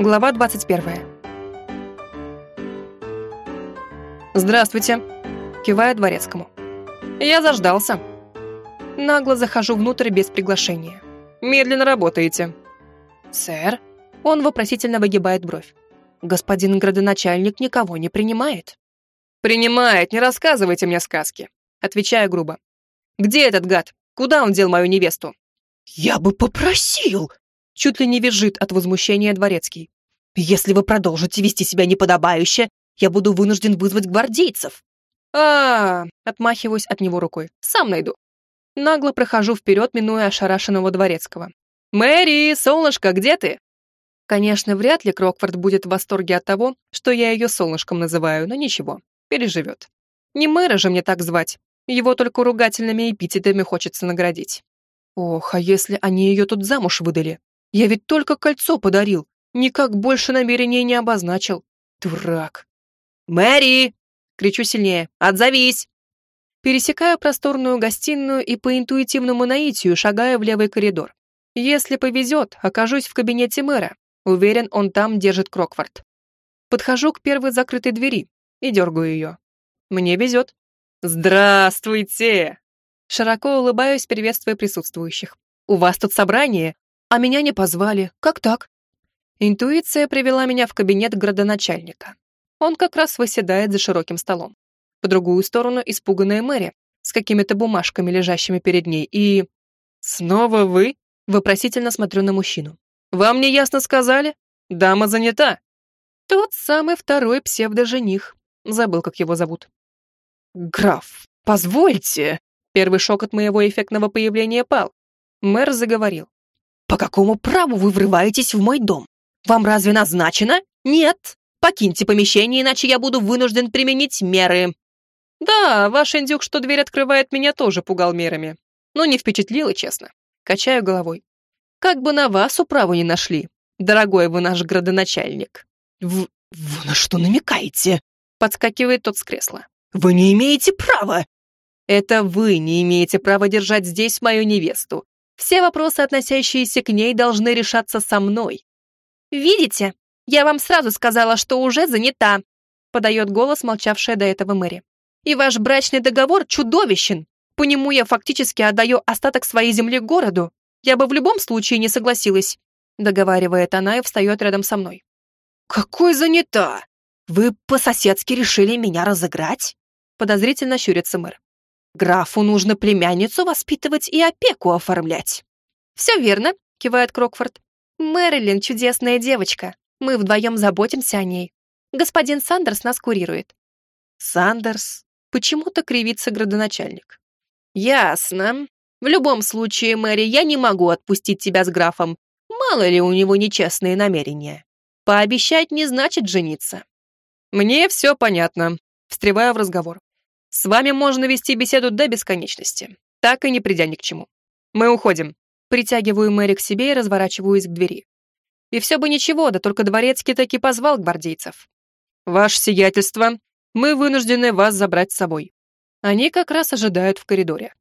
Глава 21. «Здравствуйте», — кивая дворецкому. «Я заждался». Нагло захожу внутрь без приглашения. «Медленно работаете». «Сэр?» Он вопросительно выгибает бровь. «Господин градоначальник никого не принимает». «Принимает, не рассказывайте мне сказки», — отвечаю грубо. «Где этот гад? Куда он дел мою невесту?» «Я бы попросил!» Чуть ли не визжит от возмущения дворецкий. «Если вы продолжите вести себя неподобающе, я буду вынужден вызвать гвардейцев». А, -а, -а отмахиваюсь от него рукой. Сам найду. Нагло прохожу вперед, минуя ошарашенного дворецкого. «Мэри, солнышко, где ты?» Конечно, вряд ли Крокфорд будет в восторге от того, что я ее солнышком называю, но ничего, переживет. Не мэра же мне так звать, его только ругательными эпитетами хочется наградить. Ох, а если они ее тут замуж выдали? Я ведь только кольцо подарил, никак больше намерения не обозначил. Дурак. «Мэри!» — кричу сильнее. «Отзовись!» Пересекаю просторную гостиную и по интуитивному наитию шагаю в левый коридор. Если повезет, окажусь в кабинете мэра. Уверен, он там держит Крокфорд. Подхожу к первой закрытой двери и дергаю ее. Мне везет. «Здравствуйте!» Широко улыбаюсь, приветствуя присутствующих. «У вас тут собрание? А меня не позвали. Как так? Интуиция привела меня в кабинет градоначальника. Он как раз выседает за широким столом. По другую сторону испуганная Мэри с какими-то бумажками, лежащими перед ней, и... «Снова вы?» — вопросительно смотрю на мужчину. «Вам не ясно сказали? Дама занята». Тот самый второй псевдожених. Забыл, как его зовут. «Граф, позвольте!» Первый шок от моего эффектного появления пал. Мэр заговорил. «По какому праву вы врываетесь в мой дом? Вам разве назначено? Нет. Покиньте помещение, иначе я буду вынужден применить меры». «Да, ваш индюк, что дверь открывает, меня тоже пугал мерами. Но не впечатлило, честно. Качаю головой. Как бы на вас управу не нашли, дорогой вы наш градоначальник». «В... вы на что намекаете?» Подскакивает тот с кресла. «Вы не имеете права!» «Это вы не имеете права держать здесь мою невесту. Все вопросы, относящиеся к ней, должны решаться со мной. «Видите? Я вам сразу сказала, что уже занята», подает голос, молчавшая до этого Мэри. «И ваш брачный договор чудовищен. По нему я фактически отдаю остаток своей земли городу. Я бы в любом случае не согласилась», договаривает она и встает рядом со мной. «Какой занята? Вы по-соседски решили меня разыграть?» подозрительно щурится мэр. Графу нужно племянницу воспитывать и опеку оформлять. Все верно, кивает Крокфорд. Мэрилин чудесная девочка. Мы вдвоем заботимся о ней. Господин Сандерс нас курирует. Сандерс? Почему-то кривится градоначальник. Ясно. В любом случае, Мэри, я не могу отпустить тебя с графом. Мало ли у него нечестные намерения. Пообещать не значит жениться. Мне все понятно. Встреваю в разговор. С вами можно вести беседу до бесконечности, так и не придя ни к чему. Мы уходим. Притягиваю Мэри к себе и разворачиваюсь к двери. И все бы ничего, да только дворецкий таки позвал гвардейцев. «Ваше сиятельство, мы вынуждены вас забрать с собой». Они как раз ожидают в коридоре.